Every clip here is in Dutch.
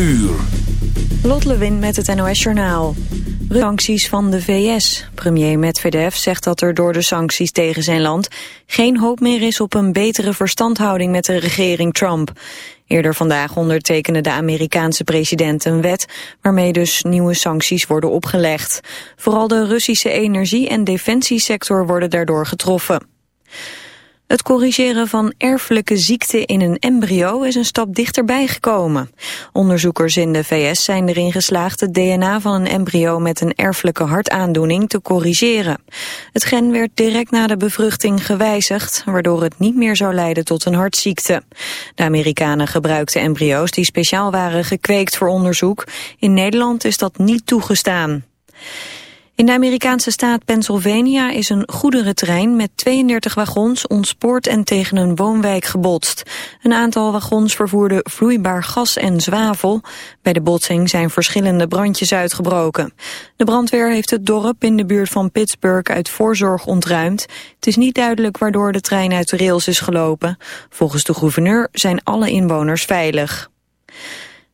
uur. Lot Lewin met het NOS Journaal. Sancties van de VS. Premier Medvedev zegt dat er door de sancties tegen zijn land... geen hoop meer is op een betere verstandhouding met de regering Trump. Eerder vandaag ondertekende de Amerikaanse president een wet... waarmee dus nieuwe sancties worden opgelegd. Vooral de Russische energie- en defensiesector worden daardoor getroffen. Het corrigeren van erfelijke ziekte in een embryo is een stap dichterbij gekomen. Onderzoekers in de VS zijn erin geslaagd het DNA van een embryo met een erfelijke hartaandoening te corrigeren. Het gen werd direct na de bevruchting gewijzigd, waardoor het niet meer zou leiden tot een hartziekte. De Amerikanen gebruikten embryo's die speciaal waren gekweekt voor onderzoek. In Nederland is dat niet toegestaan. In de Amerikaanse staat Pennsylvania is een goederentrein met 32 wagons ontspoord en tegen een woonwijk gebotst. Een aantal wagons vervoerden vloeibaar gas en zwavel. Bij de botsing zijn verschillende brandjes uitgebroken. De brandweer heeft het dorp in de buurt van Pittsburgh uit voorzorg ontruimd. Het is niet duidelijk waardoor de trein uit de rails is gelopen. Volgens de gouverneur zijn alle inwoners veilig.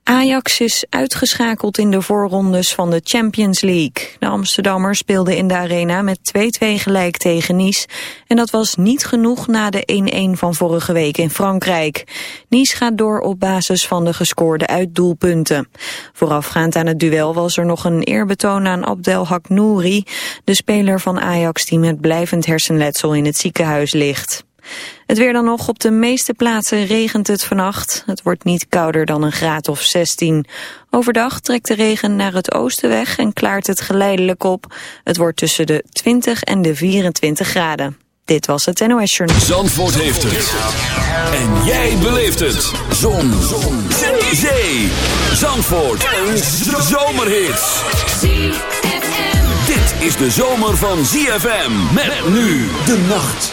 Ajax is uitgeschakeld in de voorrondes van de Champions League. De Amsterdammers speelden in de arena met 2-2 gelijk tegen Nice. En dat was niet genoeg na de 1-1 van vorige week in Frankrijk. Nice gaat door op basis van de gescoorde uitdoelpunten. Voorafgaand aan het duel was er nog een eerbetoon aan Abdelhak Nouri... de speler van Ajax die met blijvend hersenletsel in het ziekenhuis ligt. Het weer dan nog. Op de meeste plaatsen regent het vannacht. Het wordt niet kouder dan een graad of 16. Overdag trekt de regen naar het oosten weg en klaart het geleidelijk op. Het wordt tussen de 20 en de 24 graden. Dit was het NOS Journal. Zandvoort heeft het. En jij beleeft het. Zon. Zon. Zee. Zandvoort. Een zomerhit. Dit is de zomer van ZFM. Met nu de nacht.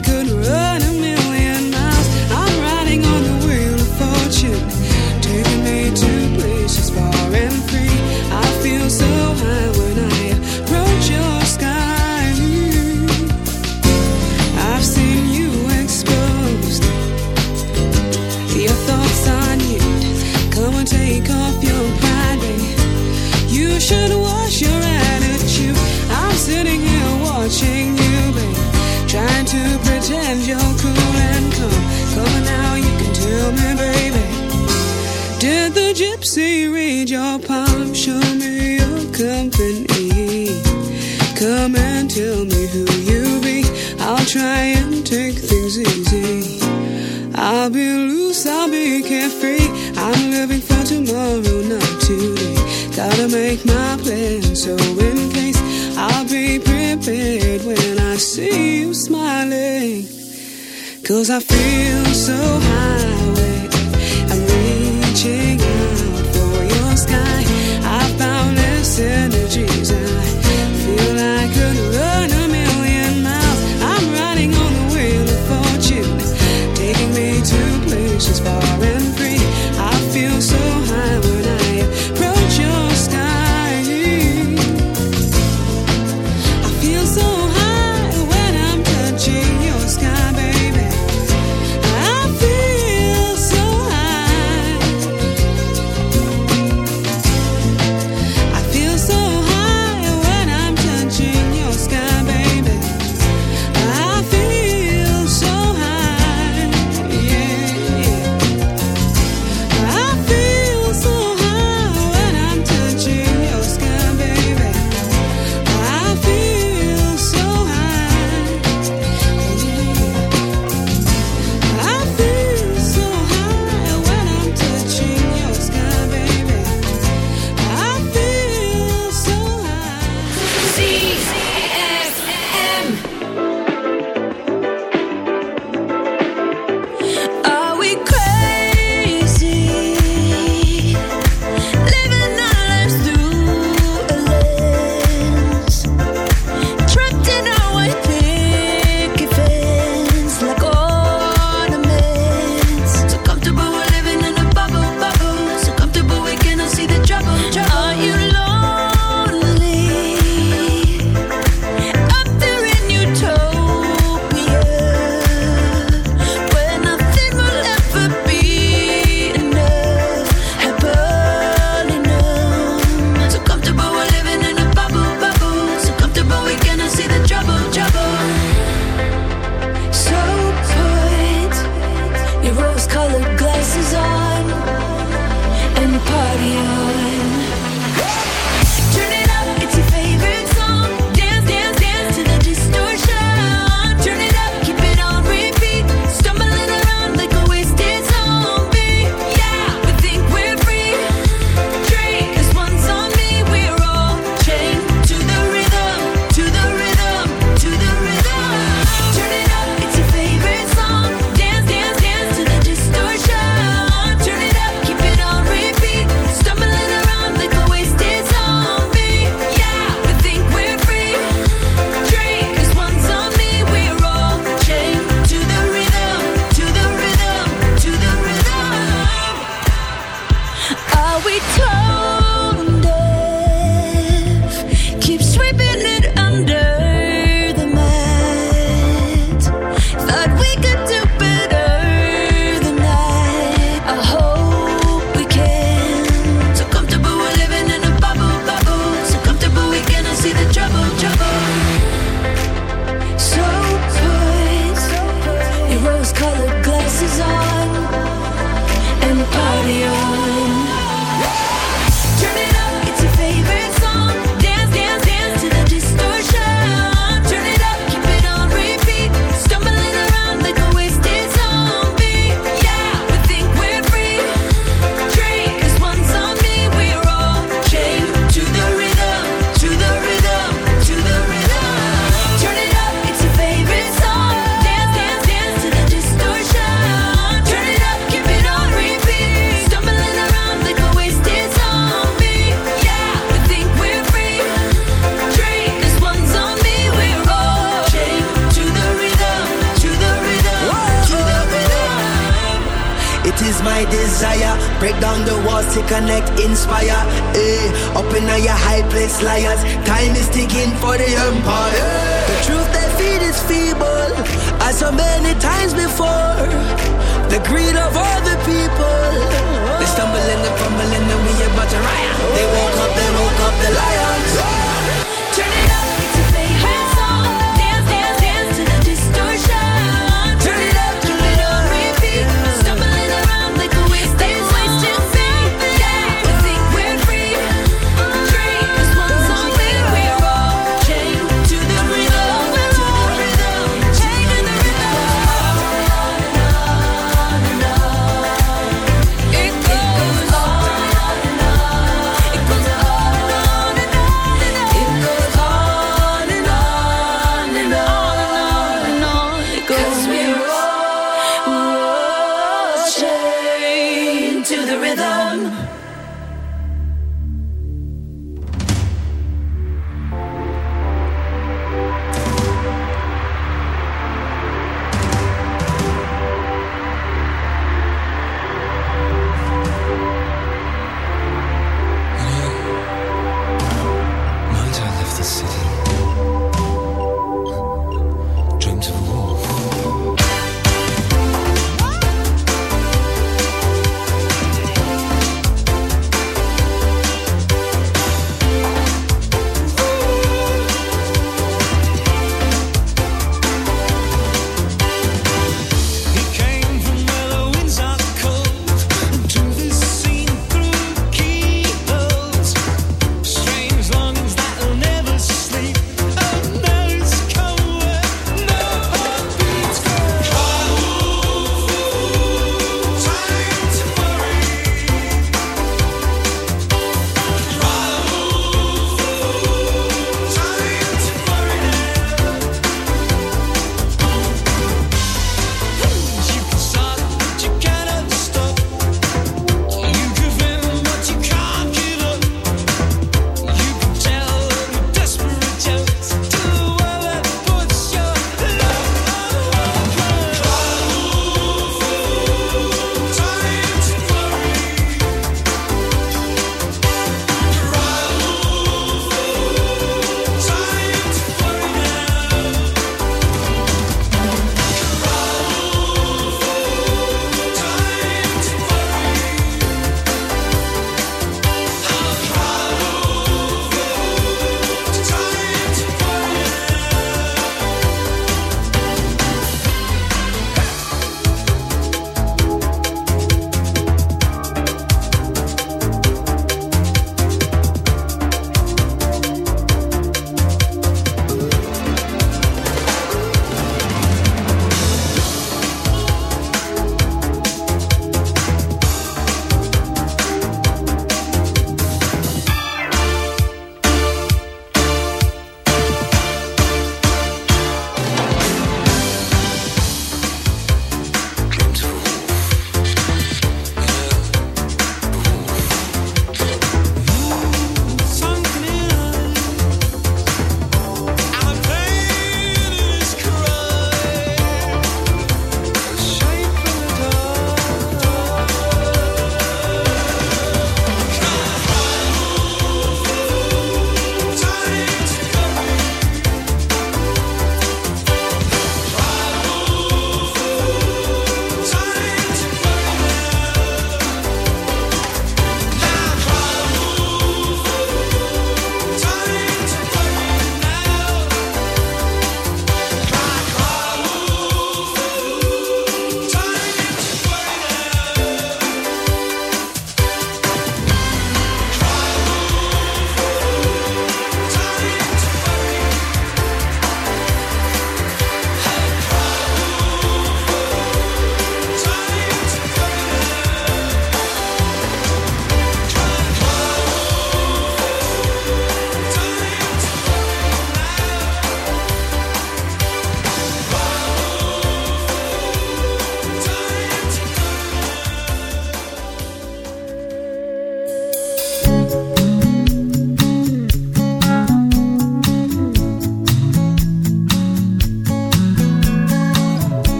Cause I feel so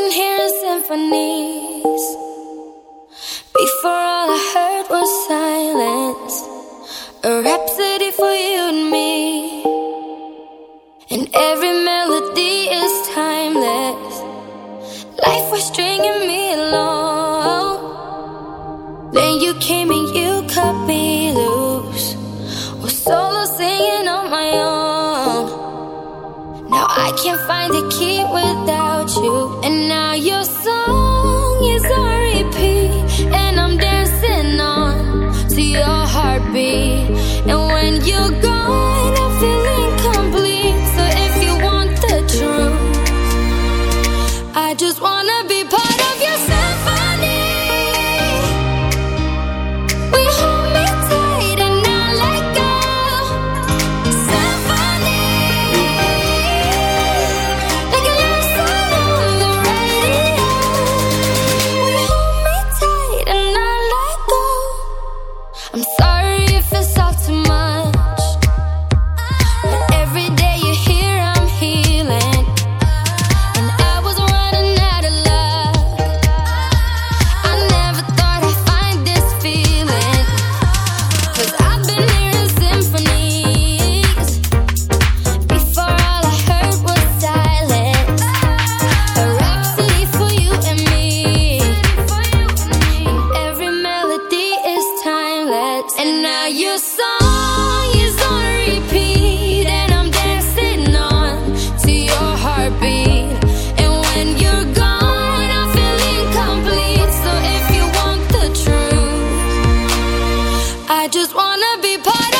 been hearing symphonies. Before all I heard was silence, a rhapsody for you and me. I just wanna be part of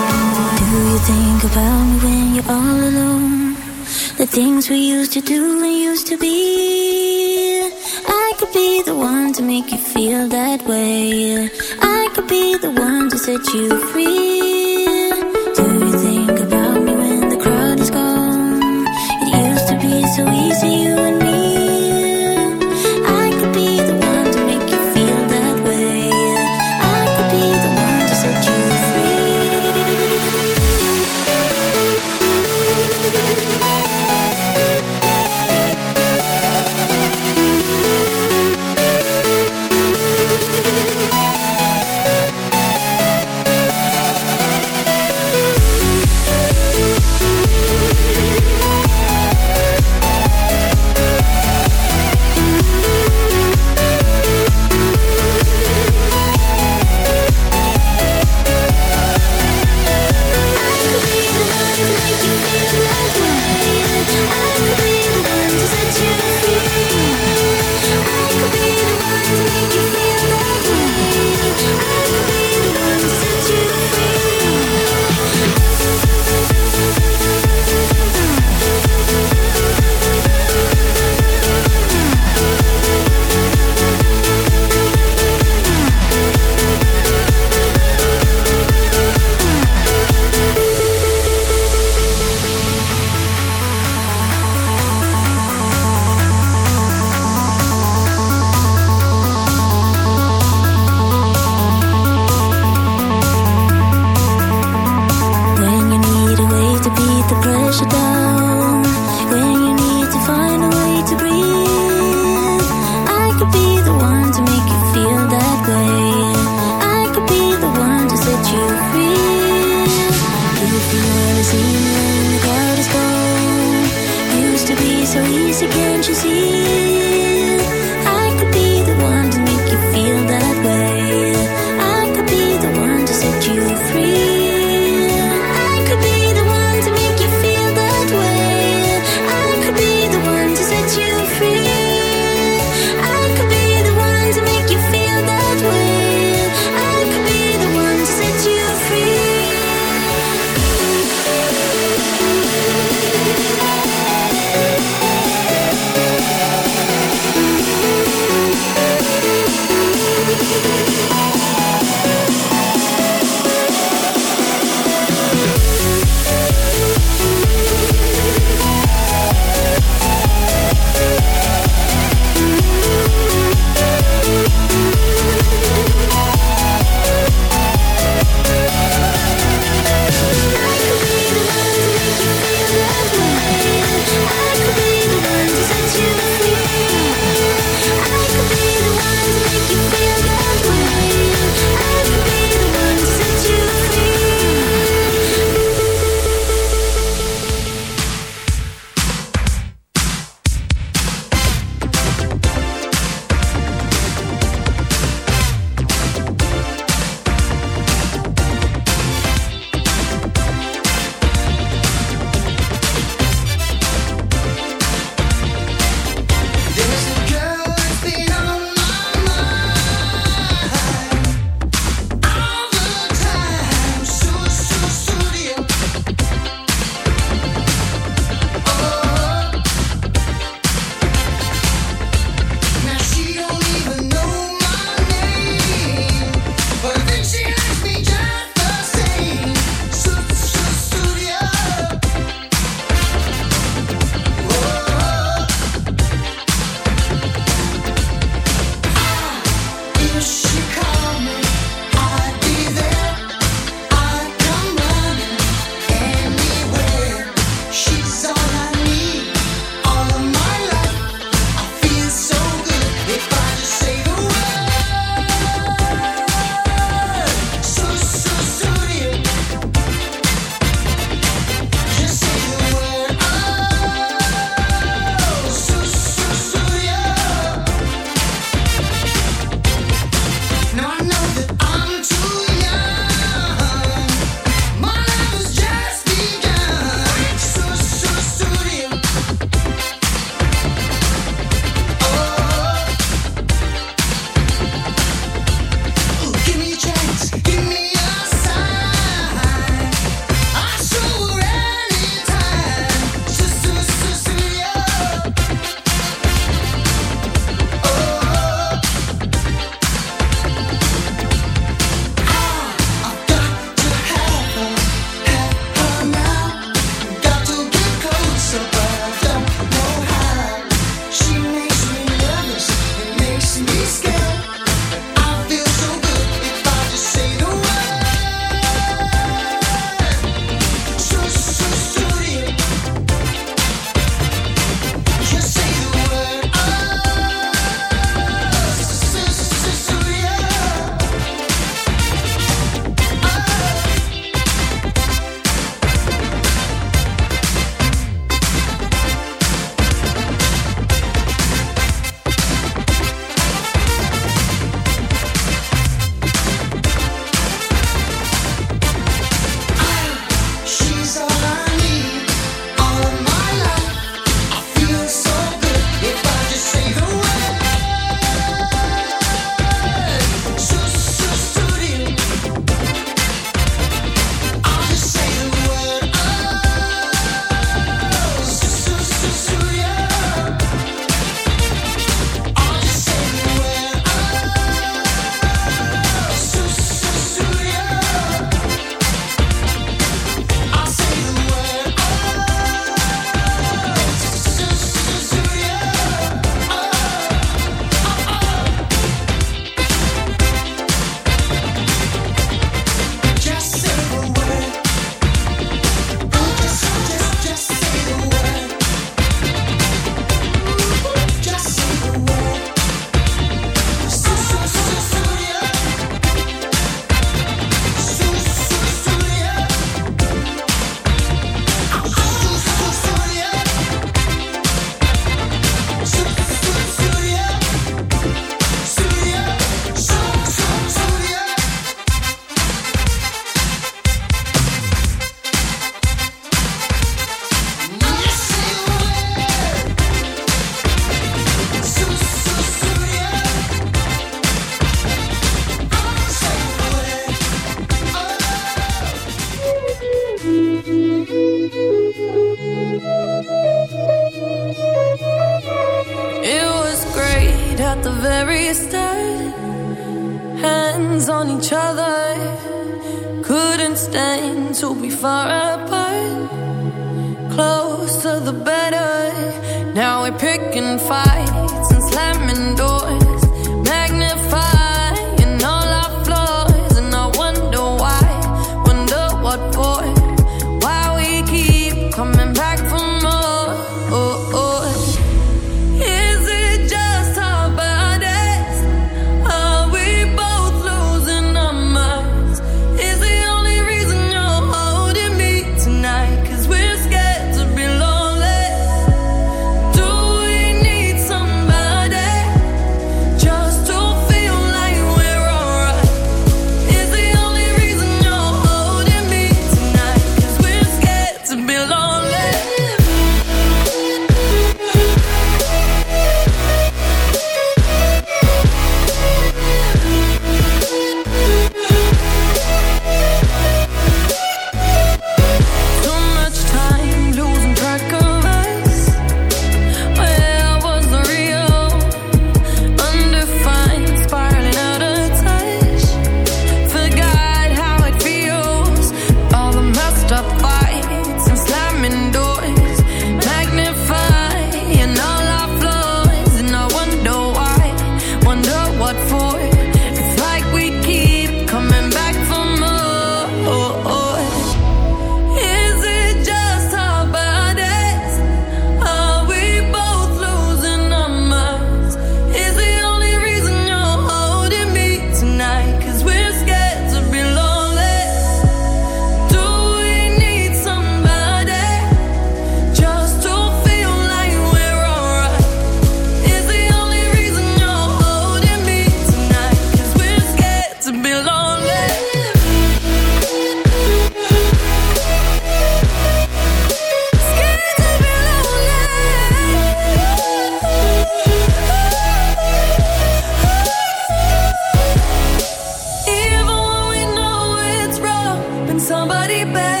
somebody better.